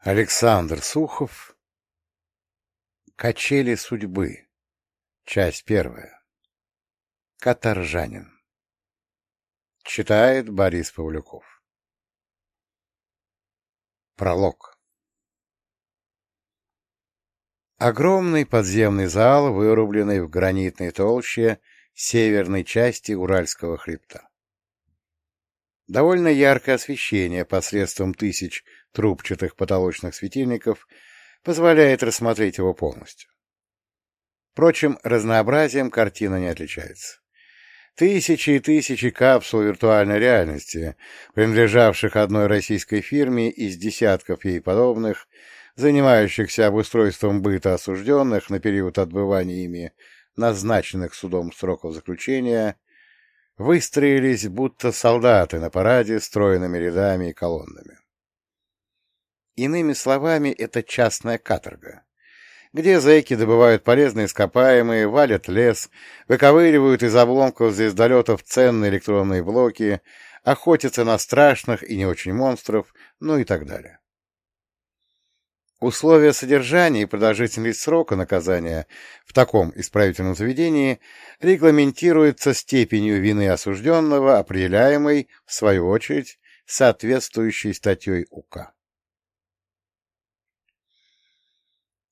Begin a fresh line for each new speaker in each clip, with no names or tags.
Александр Сухов. Качели судьбы. Часть первая. Каторжанин. Читает Борис Павлюков. Пролог. Огромный подземный зал, вырубленный в гранитной толще северной части Уральского хребта. Довольно яркое освещение посредством тысяч трубчатых потолочных светильников позволяет рассмотреть его полностью. Впрочем, разнообразием картина не отличается. Тысячи и тысячи капсул виртуальной реальности, принадлежавших одной российской фирме из десятков ей подобных, занимающихся обустройством быта осужденных на период отбывания ими назначенных судом сроков заключения, выстроились будто солдаты на параде стройными рядами и колоннами. Иными словами, это частная каторга, где зэки добывают полезные ископаемые, валят лес, выковыривают из обломков звездолетов ценные электронные блоки, охотятся на страшных и не очень монстров, ну и так далее. Условия содержания и продолжительность срока наказания в таком исправительном заведении регламентируются степенью вины осужденного, определяемой, в свою очередь, соответствующей статьей УК.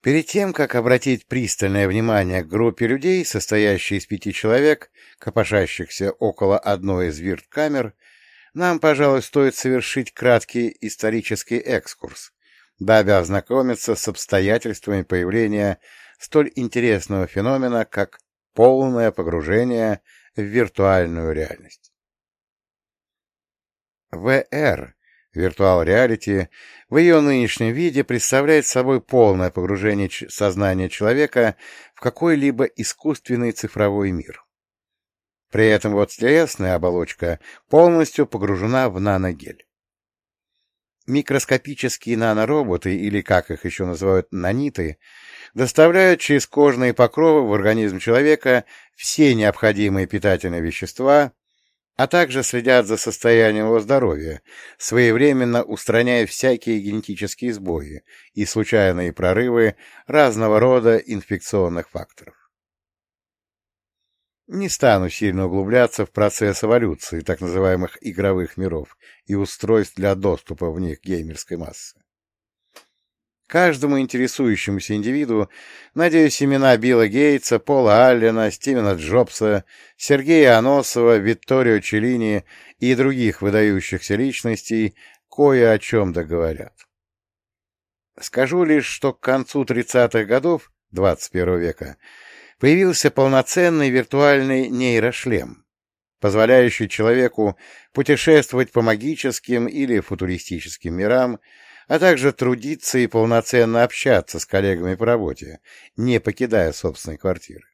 Перед тем, как обратить пристальное внимание к группе людей, состоящей из пяти человек, копошащихся около одной из вирт-камер, нам, пожалуй, стоит совершить краткий исторический экскурс, дабы ознакомиться с обстоятельствами появления столь интересного феномена, как полное погружение в виртуальную реальность. VR, Reality, в ее нынешнем виде представляет собой полное погружение сознания человека в какой-либо искусственный цифровой мир. При этом вот телесная оболочка полностью погружена в наногель. Микроскопические нанороботы, или как их еще называют наниты, доставляют через кожные покровы в организм человека все необходимые питательные вещества, а также следят за состоянием его здоровья, своевременно устраняя всякие генетические сбои и случайные прорывы разного рода инфекционных факторов. Не стану сильно углубляться в процесс эволюции так называемых игровых миров и устройств для доступа в них геймерской массы. Каждому интересующемуся индивиду, надеюсь, имена Билла Гейтса, Пола Аллена, Стивена Джобса, Сергея Аносова, Витторио Челлини и других выдающихся личностей кое о чем договорят. Скажу лишь, что к концу 30-х годов 21 века появился полноценный виртуальный нейрошлем, позволяющий человеку путешествовать по магическим или футуристическим мирам, а также трудиться и полноценно общаться с коллегами по работе, не покидая собственной квартиры.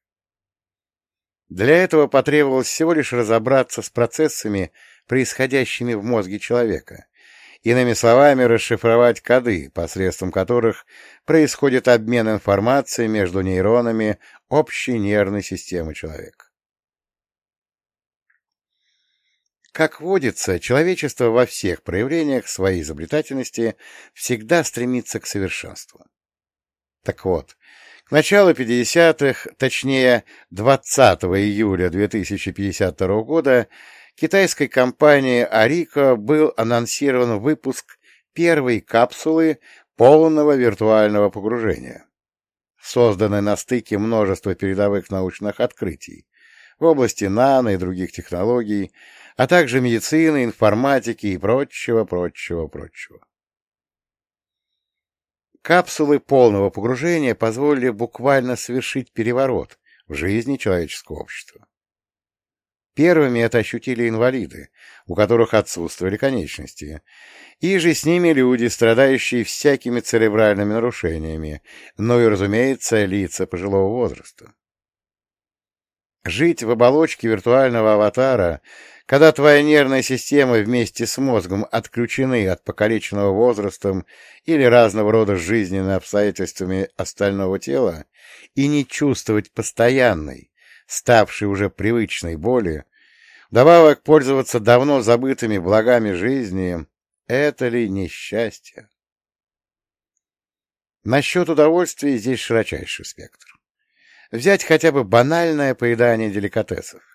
Для этого потребовалось всего лишь разобраться с процессами, происходящими в мозге человека, иными словами, расшифровать коды, посредством которых происходит обмен информацией между нейронами общей нервной системы человека. Как водится, человечество во всех проявлениях своей изобретательности всегда стремится к совершенству. Так вот, к началу 50-х, точнее 20 июля 2052 года, китайской компанией Арико был анонсирован выпуск первой капсулы полного виртуального погружения, созданной на стыке множества передовых научных открытий в области нано и других технологий, а также медицины, информатики и прочего, прочего, прочего. Капсулы полного погружения позволили буквально совершить переворот в жизни человеческого общества. Первыми это ощутили инвалиды, у которых отсутствовали конечности, и же с ними люди, страдающие всякими церебральными нарушениями, но и, разумеется, лица пожилого возраста. Жить в оболочке виртуального аватара когда твоя нервная система вместе с мозгом отключены от покалеченного возрастом или разного рода жизненными обстоятельствами остального тела, и не чувствовать постоянной, ставшей уже привычной боли, добавок пользоваться давно забытыми благами жизни, это ли несчастье? Насчет удовольствия здесь широчайший спектр. Взять хотя бы банальное поедание деликатесов.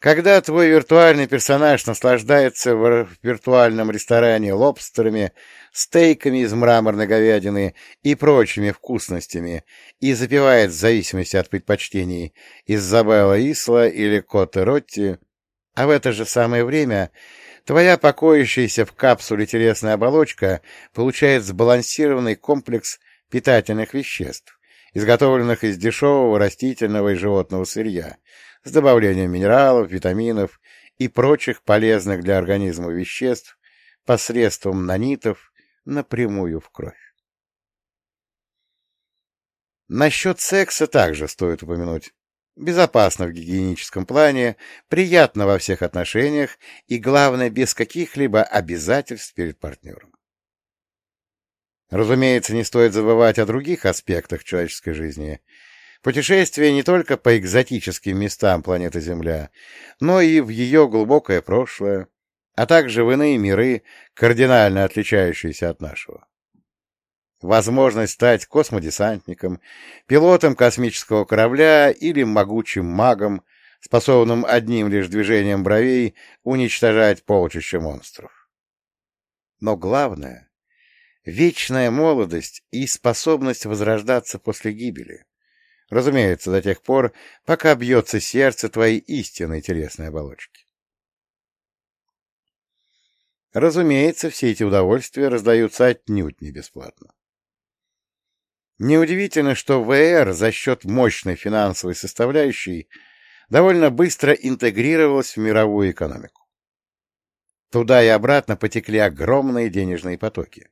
Когда твой виртуальный персонаж наслаждается в виртуальном ресторане лобстерами, стейками из мраморной говядины и прочими вкусностями и запивает в зависимости от предпочтений Изабелла Исла или Коте Ротти, а в это же самое время твоя покоящаяся в капсуле телесная оболочка получает сбалансированный комплекс питательных веществ, изготовленных из дешевого растительного и животного сырья, с добавлением минералов, витаминов и прочих полезных для организма веществ посредством нанитов напрямую в кровь. Насчет секса также стоит упомянуть. Безопасно в гигиеническом плане, приятно во всех отношениях и, главное, без каких-либо обязательств перед партнером. Разумеется, не стоит забывать о других аспектах человеческой жизни, Путешествие не только по экзотическим местам планеты Земля, но и в ее глубокое прошлое, а также в иные миры, кардинально отличающиеся от нашего. Возможность стать космодесантником, пилотом космического корабля или могучим магом, способным одним лишь движением бровей уничтожать полчища монстров. Но главное — вечная молодость и способность возрождаться после гибели. Разумеется, до тех пор, пока бьется сердце твоей истинной телесной оболочки. Разумеется, все эти удовольствия раздаются отнюдь не бесплатно. Неудивительно, что ВР за счет мощной финансовой составляющей довольно быстро интегрировалась в мировую экономику. Туда и обратно потекли огромные денежные потоки.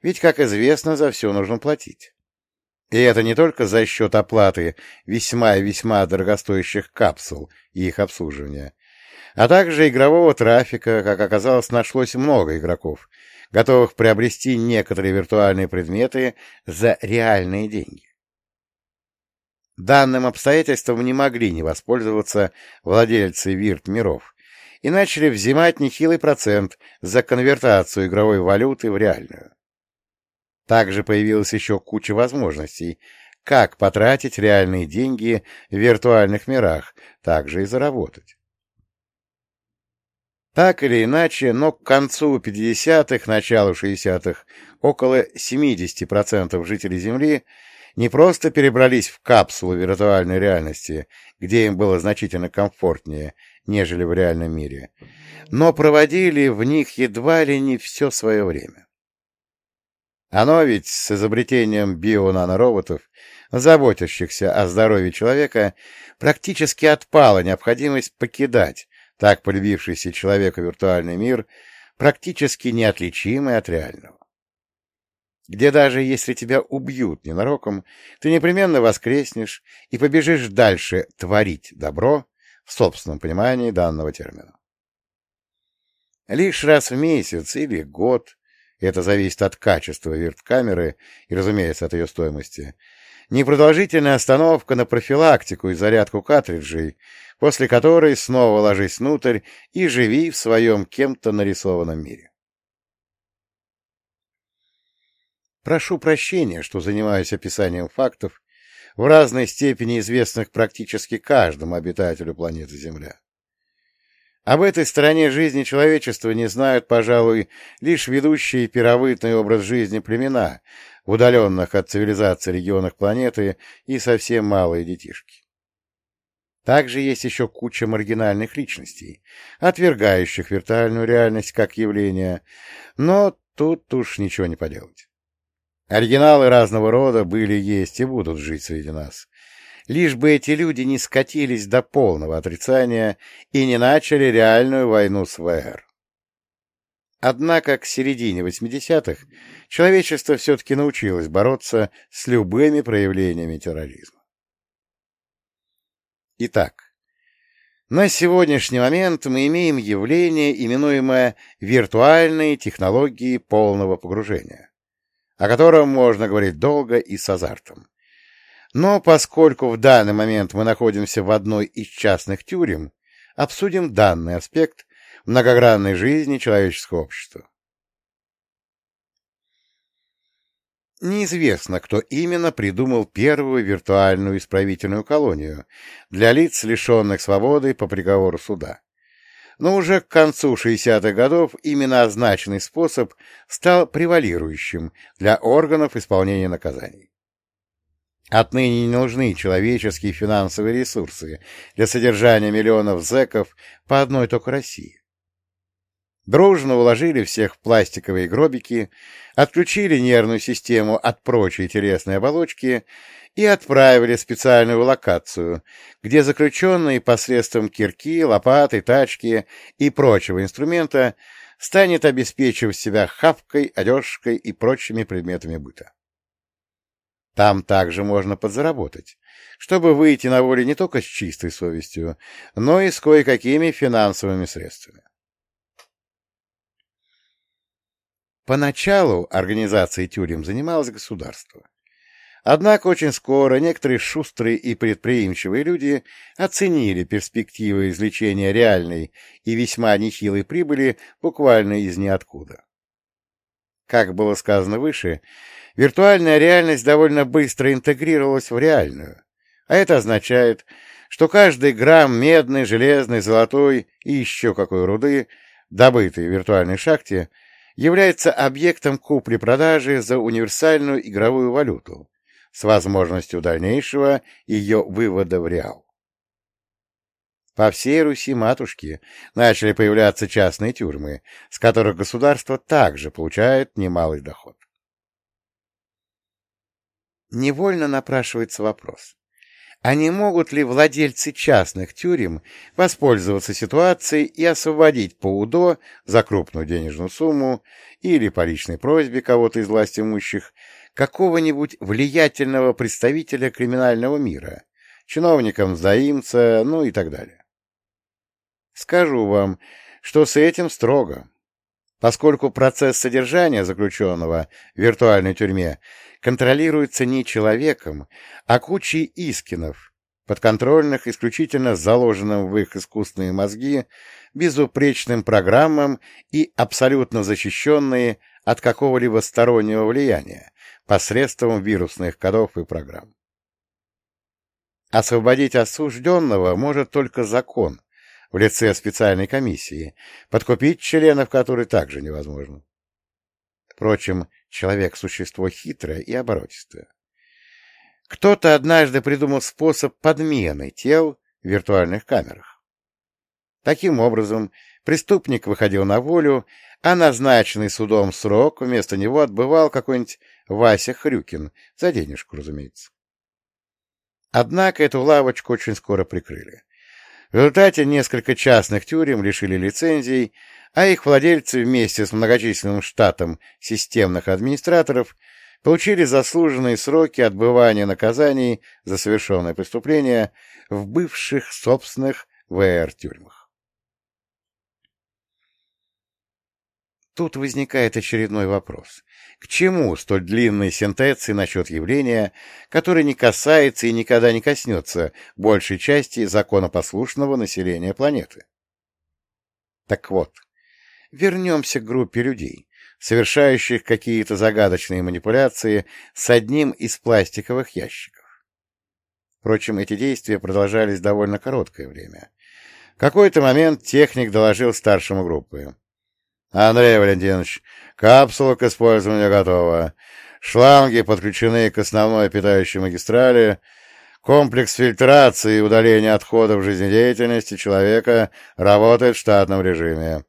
Ведь, как известно, за все нужно платить. И это не только за счет оплаты весьма и весьма дорогостоящих капсул и их обслуживания, а также игрового трафика, как оказалось, нашлось много игроков, готовых приобрести некоторые виртуальные предметы за реальные деньги. Данным обстоятельством не могли не воспользоваться владельцы вирт-миров и начали взимать нехилый процент за конвертацию игровой валюты в реальную. Также появилась еще куча возможностей, как потратить реальные деньги в виртуальных мирах, также и заработать. Так или иначе, но к концу 50-х, началу 60-х около 70% жителей Земли не просто перебрались в капсулу виртуальной реальности, где им было значительно комфортнее, нежели в реальном мире, но проводили в них едва ли не все свое время. Оно ведь с изобретением био-нанороботов, заботящихся о здоровье человека, практически отпала необходимость покидать так полюбившийся человеку виртуальный мир, практически неотличимый от реального. Где даже если тебя убьют ненароком, ты непременно воскреснешь и побежишь дальше творить добро в собственном понимании данного термина. Лишь раз в месяц или год это зависит от качества вирт-камеры и, разумеется, от ее стоимости, непродолжительная остановка на профилактику и зарядку картриджей, после которой снова ложись внутрь и живи в своем кем-то нарисованном мире. Прошу прощения, что занимаюсь описанием фактов, в разной степени известных практически каждому обитателю планеты Земля. Об этой стороне жизни человечества не знают, пожалуй, лишь ведущие пировытный образ жизни племена, в удаленных от цивилизации регионах планеты и совсем малые детишки. Также есть еще куча маргинальных личностей, отвергающих виртуальную реальность как явление, но тут уж ничего не поделать. Оригиналы разного рода были, есть и будут жить среди нас, лишь бы эти люди не скатились до полного отрицания и не начали реальную войну с ВР. Однако к середине 80-х человечество все-таки научилось бороться с любыми проявлениями терроризма. Итак, на сегодняшний момент мы имеем явление, именуемое виртуальные технологии полного погружения, о котором можно говорить долго и с азартом. Но поскольку в данный момент мы находимся в одной из частных тюрем, обсудим данный аспект многогранной жизни человеческого общества. Неизвестно, кто именно придумал первую виртуальную исправительную колонию для лиц, лишенных свободы по приговору суда. Но уже к концу 60-х годов именно означенный способ стал превалирующим для органов исполнения наказаний. Отныне не нужны человеческие финансовые ресурсы для содержания миллионов зэков по одной только России. Дружно уложили всех в пластиковые гробики, отключили нервную систему от прочей телесной оболочки и отправили в специальную локацию, где заключенный посредством кирки, лопаты, тачки и прочего инструмента станет обеспечивать себя хавкой, одежкой и прочими предметами быта. Там также можно подзаработать, чтобы выйти на волю не только с чистой совестью, но и с кое-какими финансовыми средствами. Поначалу организацией тюрем занималось государство. Однако очень скоро некоторые шустрые и предприимчивые люди оценили перспективы извлечения реальной и весьма нехилой прибыли буквально из ниоткуда. Как было сказано выше, Виртуальная реальность довольно быстро интегрировалась в реальную, а это означает, что каждый грамм медной, железной, золотой и еще какой руды, добытой в виртуальной шахте, является объектом купли-продажи за универсальную игровую валюту с возможностью дальнейшего ее вывода в реал. По всей Руси матушки начали появляться частные тюрьмы, с которых государство также получает немалый доход. Невольно напрашивается вопрос. А не могут ли владельцы частных тюрем воспользоваться ситуацией и освободить по УДО за крупную денежную сумму или по личной просьбе кого-то из власти имущих какого-нибудь влиятельного представителя криминального мира, чиновникам заимца, ну и так далее? Скажу вам, что с этим строго, поскольку процесс содержания заключенного в виртуальной тюрьме контролируется не человеком, а кучей искинов, подконтрольных исключительно заложенным в их искусственные мозги, безупречным программам и абсолютно защищенные от какого-либо стороннего влияния посредством вирусных кодов и программ. Освободить осужденного может только закон в лице специальной комиссии, подкупить членов которой также невозможно. Впрочем, Человек — существо хитрое и оборотистое. Кто-то однажды придумал способ подмены тел в виртуальных камерах. Таким образом, преступник выходил на волю, а назначенный судом срок вместо него отбывал какой-нибудь Вася Хрюкин, за денежку, разумеется. Однако эту лавочку очень скоро прикрыли. В результате несколько частных тюрем лишили лицензий, а их владельцы вместе с многочисленным штатом системных администраторов получили заслуженные сроки отбывания наказаний за совершенное преступление в бывших собственных ВР-тюрьмах. Тут возникает очередной вопрос. К чему столь длинные сентенции насчет явления, которое не касается и никогда не коснется большей части законопослушного населения планеты? Так вот, вернемся к группе людей, совершающих какие-то загадочные манипуляции с одним из пластиковых ящиков. Впрочем, эти действия продолжались довольно короткое время. В какой-то момент техник доложил старшему группы. — Андрей Валентинович, капсула к использованию готова. Шланги подключены к основной питающей магистрали. Комплекс фильтрации и удаления отходов жизнедеятельности человека работает в штатном режиме.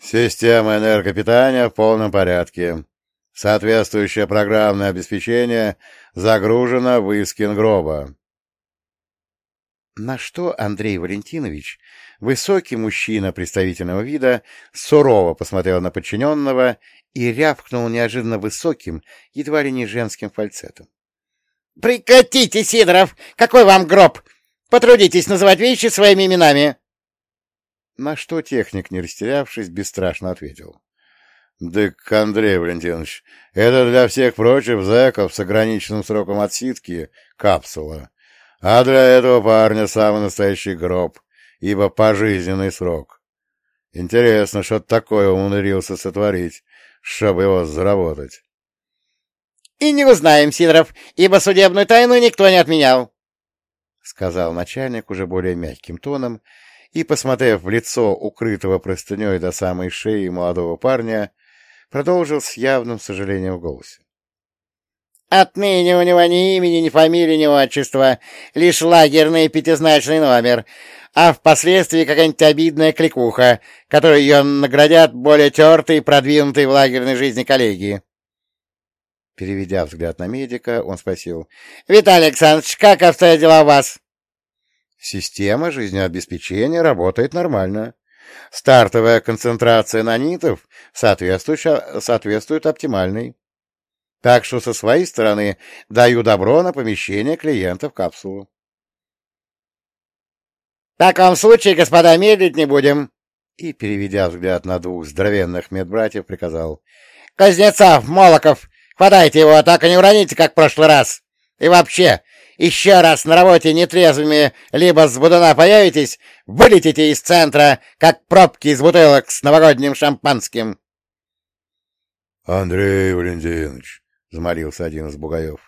Система энергопитания в полном порядке. Соответствующее программное обеспечение загружено в Искин. На что Андрей Валентинович, высокий мужчина представительного вида, сурово посмотрел на подчиненного и рявкнул неожиданно высоким, едва ли не женским фальцетом. — Прекратите, Сидоров! Какой вам гроб? Потрудитесь называть вещи своими именами! На что техник, не растерявшись, бесстрашно ответил. — Дык, Андрей Валентинович, это для всех прочих зэков с ограниченным сроком отсидки капсула. А для этого парня самый настоящий гроб, ибо пожизненный срок. Интересно, что такое умудрился сотворить, чтобы его заработать.
— И не узнаем, Сидоров, ибо судебную тайну никто не отменял, — сказал начальник уже более мягким тоном, и, посмотрев в лицо укрытого простыней до самой шеи молодого парня, продолжил с явным сожалением в голосе. Отныне у него ни имени, ни фамилии, ни отчества, лишь лагерный пятизначный номер, а впоследствии какая-нибудь обидная кликуха, которую ее наградят более тертой и продвинутой в лагерной жизни коллеги. Переведя взгляд на медика, он спросил. — Виталий Александрович, как обстоят дела у вас? — Система жизнеобеспечения работает нормально. Стартовая концентрация нанитов соответствует оптимальной. Так что со своей стороны даю добро на помещение клиента в капсулу. — В таком случае, господа, медлить не будем. И, переведя взгляд на двух здоровенных медбратьев, приказал. — Кузнецов, Молоков, хватайте его, так и не уроните, как в прошлый раз. И вообще, еще раз на работе нетрезвыми либо с будуна появитесь, вылетите из центра, как пробки из бутылок с новогодним шампанским.
— Андрей Валентинович, — замолился один из бугаев. —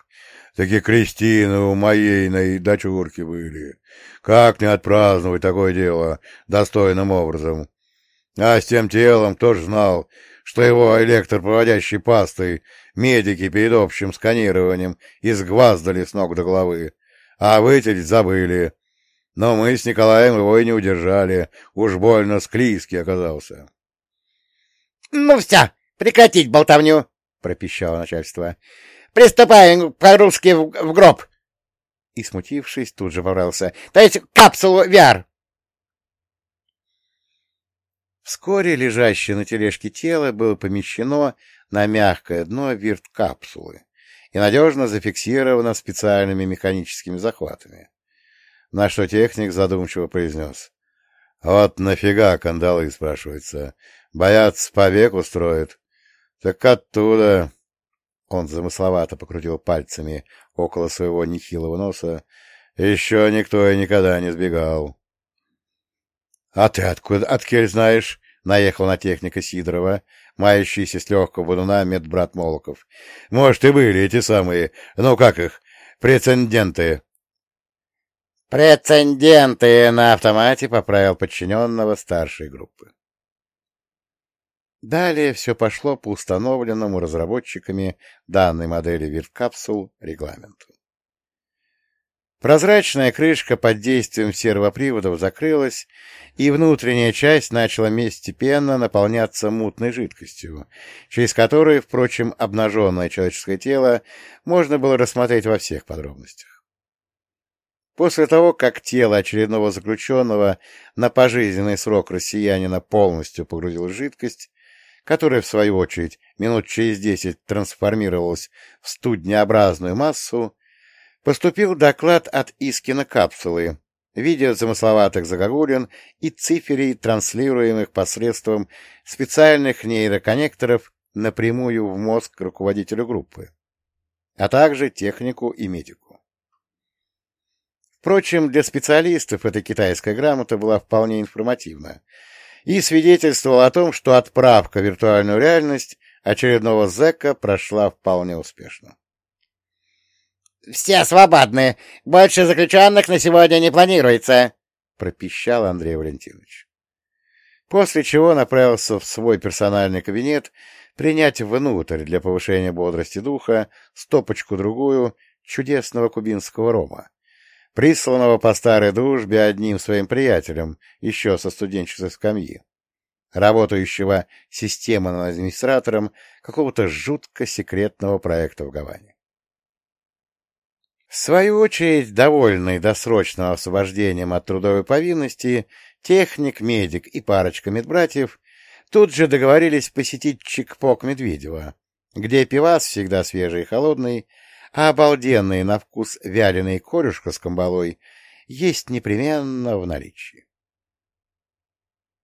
Такие Кристины у моей на дочурки были. Как не отпраздновать такое дело достойным образом? А с тем телом тоже знал, что его электропроводящей пастой медики перед общим сканированием изгваздали с ног до головы, а вытереть забыли. Но мы с Николаем его и не удержали, уж больно склизкий оказался.
— Ну все, прекратить болтовню! — пропищало начальство. — Приступаем по-русски в, в гроб! И, смутившись, тут же ворвался. — То есть капсулу VR! Вскоре лежащее на тележке тело было помещено на мягкое дно вирт-капсулы и надежно зафиксировано специальными механическими захватами. На что техник задумчиво произнес. — Вот нафига кандалы, спрашивается. Боятся, побег устроят. Так оттуда... Он замысловато покрутил пальцами около своего нехилого носа. Еще никто и никогда не сбегал. — А ты откуда, откель знаешь? — наехал на техника Сидорова, мающийся с легкого бодуна медбрат Молоков. — Может, и были эти самые, ну как их, прецеденты. — Прецеденты на автомате поправил подчиненного старшей группы. Далее все пошло по установленному разработчиками данной модели вирткапсул регламенту. Прозрачная крышка под действием сервоприводов закрылась, и внутренняя часть начала постепенно наполняться мутной жидкостью, через которую, впрочем, обнаженное человеческое тело можно было рассмотреть во всех подробностях. После того, как тело очередного заключенного на пожизненный срок россиянина полностью погрузило в жидкость, которая, в свою очередь, минут через десять трансформировалась в студнеобразную массу, поступил доклад от Искина капсулы, видео замысловатых загогулин и циферей, транслируемых посредством специальных нейроконнекторов напрямую в мозг руководителю группы, а также технику и медику. Впрочем, для специалистов эта китайская грамота была вполне информативна, и свидетельствовал о том, что отправка в виртуальную реальность очередного зэка прошла вполне успешно. «Все свободны. Больше заключенных на сегодня не планируется», — пропищал Андрей Валентинович. После чего направился в свой персональный кабинет принять внутрь для повышения бодрости духа стопочку-другую чудесного кубинского рома, присланного по старой дружбе одним своим приятелем еще со студенческой скамьи, работающего системным администратором какого-то жутко секретного проекта в Гаване. В свою очередь, довольный досрочным освобождением от трудовой повинности, техник, медик и парочка медбратьев тут же договорились посетить чикпок Медведева, где пивас всегда свежий и холодный, а обалденный на вкус вяленый корюшка с камбалой есть непременно в наличии.